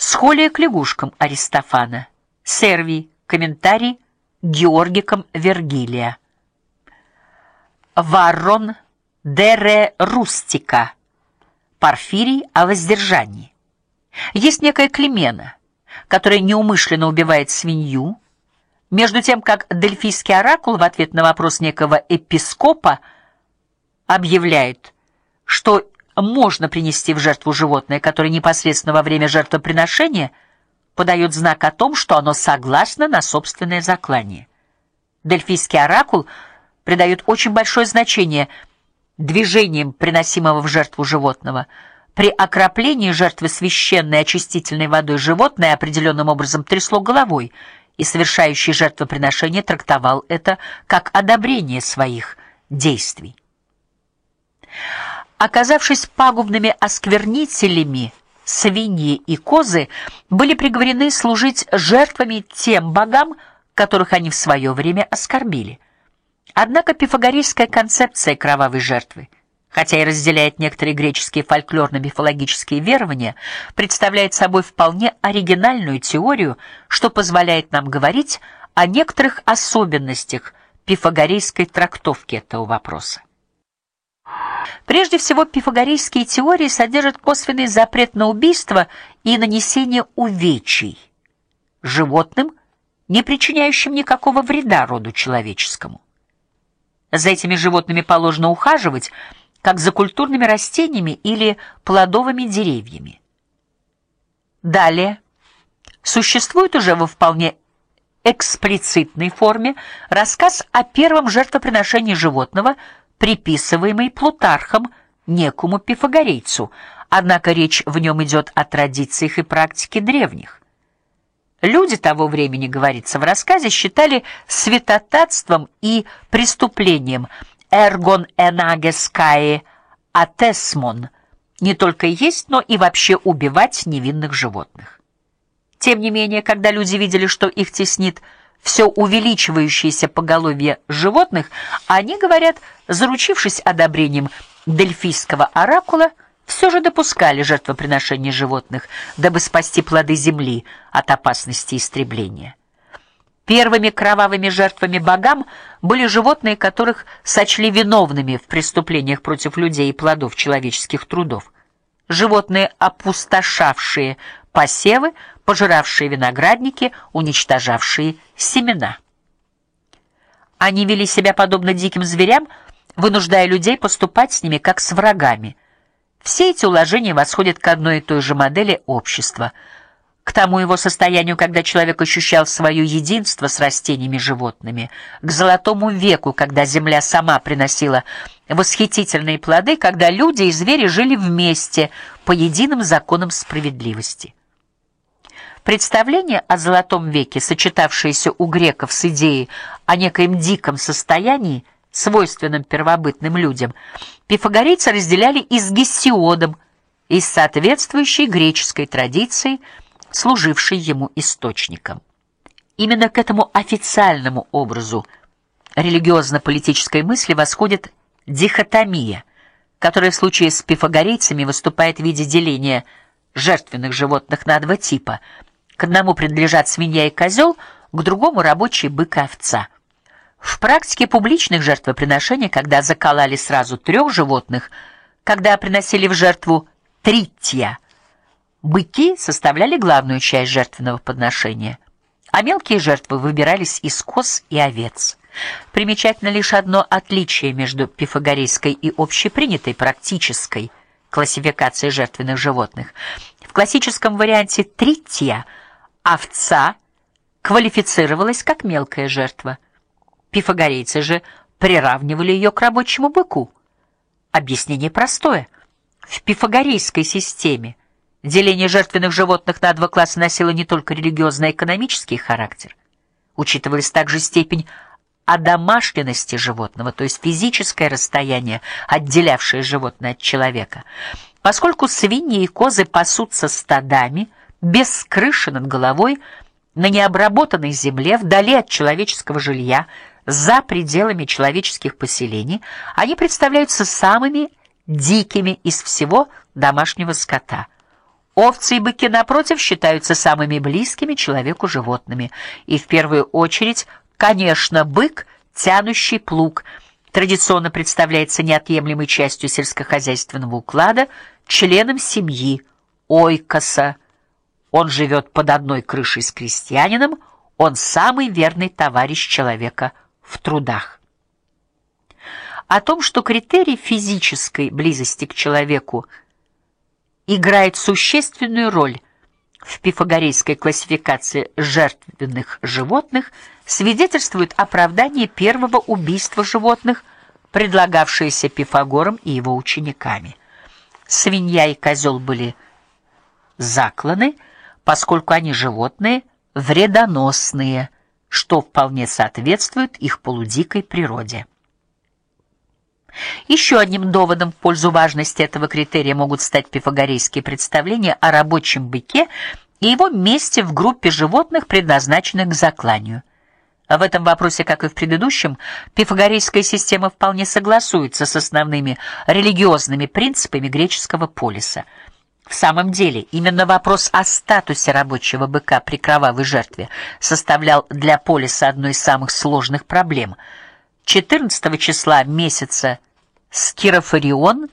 Схолия к лягушкам Аристофана. Сервий. Комментарий Георгиком Вергилия. Варрон дере рустика. Порфирий о воздержании. Есть некая Климена, которая неумышленно убивает свинью, между тем как Дельфийский оракул в ответ на вопрос некого епископа объявляет, что можно принести в жертву животное, которое непосредственно во время жертвоприношения подает знак о том, что оно согласно на собственное заклание. Дельфийский оракул придает очень большое значение движениям приносимого в жертву животного. При окроплении жертвы священной очистительной водой животное определенным образом трясло головой, и совершающий жертвоприношение трактовал это как одобрение своих действий. Оказавшись пагубными осквернителями, свиньи и козы были приговорены служить жертвами тем богам, которых они в свое время оскорбили. Однако пифагорейская концепция кровавой жертвы, хотя и разделяет некоторые греческие фольклорно-мифологические верования, представляет собой вполне оригинальную теорию, что позволяет нам говорить о некоторых особенностях пифагорейской трактовки этого вопроса. Прежде всего, пифагорейские теории содержат косвенный запрет на убийство и нанесение увечий животным, не причиняющим никакого вреда роду человеческому. За этими животными положено ухаживать, как за культурными растениями или плодовыми деревьями. Далее существует уже во вполне эксплицитной форме рассказ о первом жертвоприношении животного – приписываемый Плутархом некому пифагорейцу, однако речь в нем идет о традициях и практике древних. Люди того времени, говорится в рассказе, считали святотатством и преступлением эргон энагескаe атесмон не только есть, но и вообще убивать невинных животных. Тем не менее, когда люди видели, что их теснит все увеличивающееся поголовье животных, они говорят, заручившись одобрением дельфийского оракула, все же допускали жертвоприношение животных, дабы спасти плоды земли от опасности истребления. Первыми кровавыми жертвами богам были животные, которых сочли виновными в преступлениях против людей и плодов человеческих трудов. Животные, опустошавшие посевы, пожиравшие виноградники, уничтожавшие семена. Они вели себя подобно диким зверям, вынуждая людей поступать с ними как с врагами. Все эти уложения восходят к одной и той же модели общества, к тому его состоянию, когда человек ощущал свое единство с растениями и животными, к золотому веку, когда земля сама приносила восхитительные плоды, когда люди и звери жили вместе по единым законам справедливости. Представление о золотом веке, сочетавшееся у греков с идеей о некоем диком состоянии, свойственном первобытным людям, пифагорейцы разделяли и с Гесиодом, и с соответствующей греческой традицией, служившей ему источником. Именно к этому официальному образу религиозно-политической мысли восходит дихотомия, которая в случае с пифагорейцами выступает в виде деления жертвенных животных на два типа – к одному принадлежат свинья и козел, к другому рабочий бык и овца. В практике публичных жертвоприношений, когда закололи сразу трех животных, когда приносили в жертву тритья, быки составляли главную часть жертвенного подношения, а мелкие жертвы выбирались из коз и овец. Примечательно лишь одно отличие между пифагорейской и общепринятой практической классификацией жертвенных животных. В классическом варианте тритья – овца квалифицировалась как мелкая жертва. Пифагорейцы же приравнивали ее к рабочему быку. Объяснение простое. В пифагорейской системе деление жертвенных животных на два класса носило не только религиозно-экономический характер. Учитывалась также степень одомашненности животного, то есть физическое расстояние, отделявшее животное от человека. Поскольку свиньи и козы пасутся стадами, без крыши над головой, на необработанной земле, вдали от человеческого жилья, за пределами человеческих поселений, они представляются самыми дикими из всего домашнего скота. Овцы и быки напротив считаются самыми близкими человеку животными, и в первую очередь, конечно, бык, тянущий плуг, традиционно представляется неотъемлемой частью сельскохозяйственного уклада, членом семьи ойкоса. Он живет под одной крышей с крестьянином, он самый верный товарищ человека в трудах. О том, что критерий физической близости к человеку играет существенную роль в пифагорейской классификации жертвенных животных, свидетельствует оправдание первого убийства животных, предлагавшееся Пифагором и его учениками. Свинья и козел были закланы, поскольку они животные вредоносные, что вполне соответствует их полудикой природе. Еще одним доводом в пользу важности этого критерия могут стать пифагорейские представления о рабочем быке и его месте в группе животных, предназначенных к закланию. В этом вопросе, как и в предыдущем, пифагорейская система вполне согласуется с основными религиозными принципами греческого полиса. В самом деле, именно вопрос о статусе рабочего быка при кровавой жертве составлял для полиса одну из самых сложных проблем – 14 числа месяца Скирофорион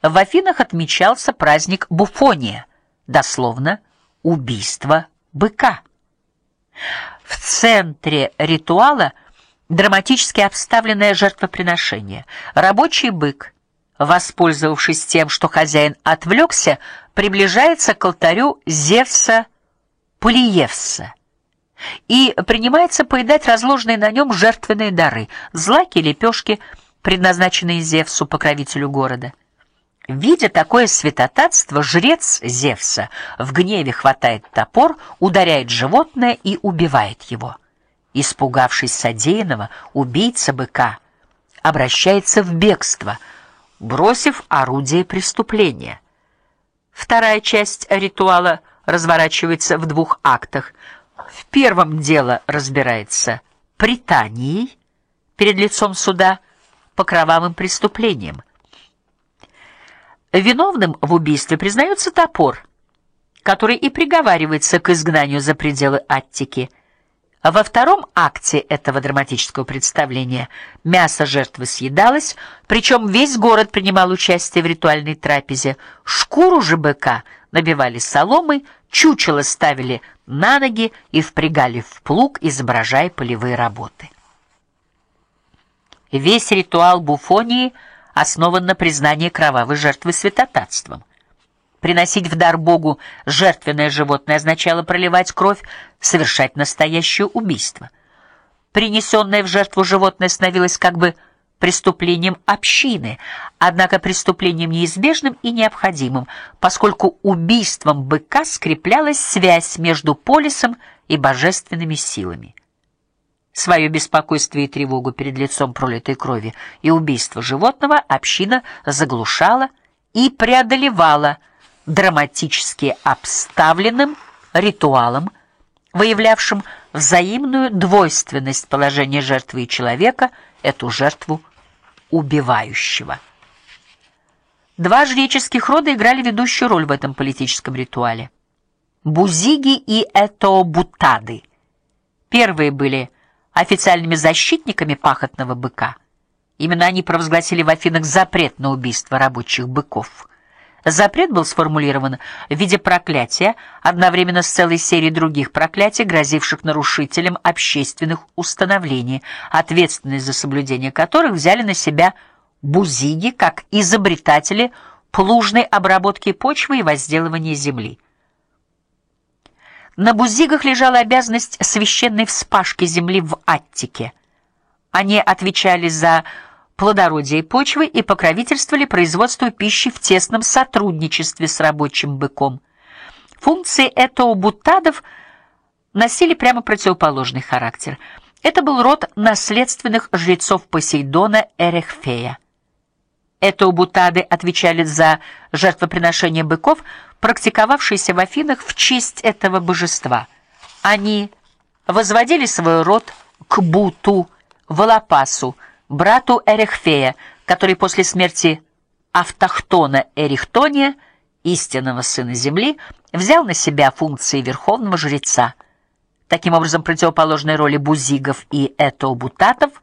в Афинах отмечался праздник Буфония, дословно убийство быка. В центре ритуала драматически обставленное жертвоприношение. Рабочий бык, воспользовавшись тем, что хозяин отвлекся, приближается к алтарю Зевса Полиевса и принимается поедать разложенные на нем жертвенные дары: злаки, лепешки, предназначенные Зевсу, покровителю города. Видя такое святотатство, жрец Зевса в гневе хватает топор, ударяет животное и убивает его. Испугавшись содеянного, убийца быка обращается в бегство, бросив орудие преступления. Вторая часть ритуала разворачивается в двух актах. В первом дело разбирается пританией перед лицом суда по кровавым преступлениям. Виновным в убийстве признается топор, который и приговаривается к изгнанию за пределы Аттики. Во втором акте этого драматического представления мясо жертвы съедалось, причем весь город принимал участие в ритуальной трапезе. Шкуру же быка набивали соломой, чучело ставили на ноги и впрягали в плуг, изображая полевые работы. Весь ритуал буфонии основан на признании кровавой жертвы святотатством. Приносить в дар Богу жертвенное животное означало проливать кровь, совершать настоящее убийство. Принесенное в жертву животное становилось как бы преступлением общины, однако преступлением неизбежным и необходимым, поскольку убийством быка скреплялась связь между полисом и божественными силами. Свое беспокойство и тревогу перед лицом пролитой крови и убийства животного община заглушала и преодолевала драматически обставленным ритуалом, выявлявшим взаимную двойственность положения жертвы и человека, эту жертву убивающего. Два жреческих рода играли ведущую роль в этом политическом ритуале. Бузиги и Этообутады. Первые были официальными защитниками пахотного быка. Именно они провозгласили в Афинах запрет на убийство рабочих быков. Запрет был сформулирован в виде проклятия, одновременно с целой серией других проклятий, грозивших нарушителям общественных установлений, ответственность за соблюдение которых взяли на себя бузиги как изобретатели плужной обработки почвы и возделывания земли. На бузигах лежала обязанность священной вспашки земли в Аттике. Они отвечали за плодородие почвы и покровительствовали производству пищи в тесном сотрудничестве с рабочим быком. Функции этого бутадов носили прямо противоположный характер. Это был род наследственных жрецов Посейдона Эрехфея. Этоубутады отвечали за жертвоприношение быков, практиковавшиеся в Афинах в честь этого божества. Они возводили свой род к Буту, Волопасу, брату Эрехфея, который после смерти автохтона Эрихтония истинного сына земли, взял на себя функции верховного жреца. Таким образом, противоположные роли бузигов и этобутатов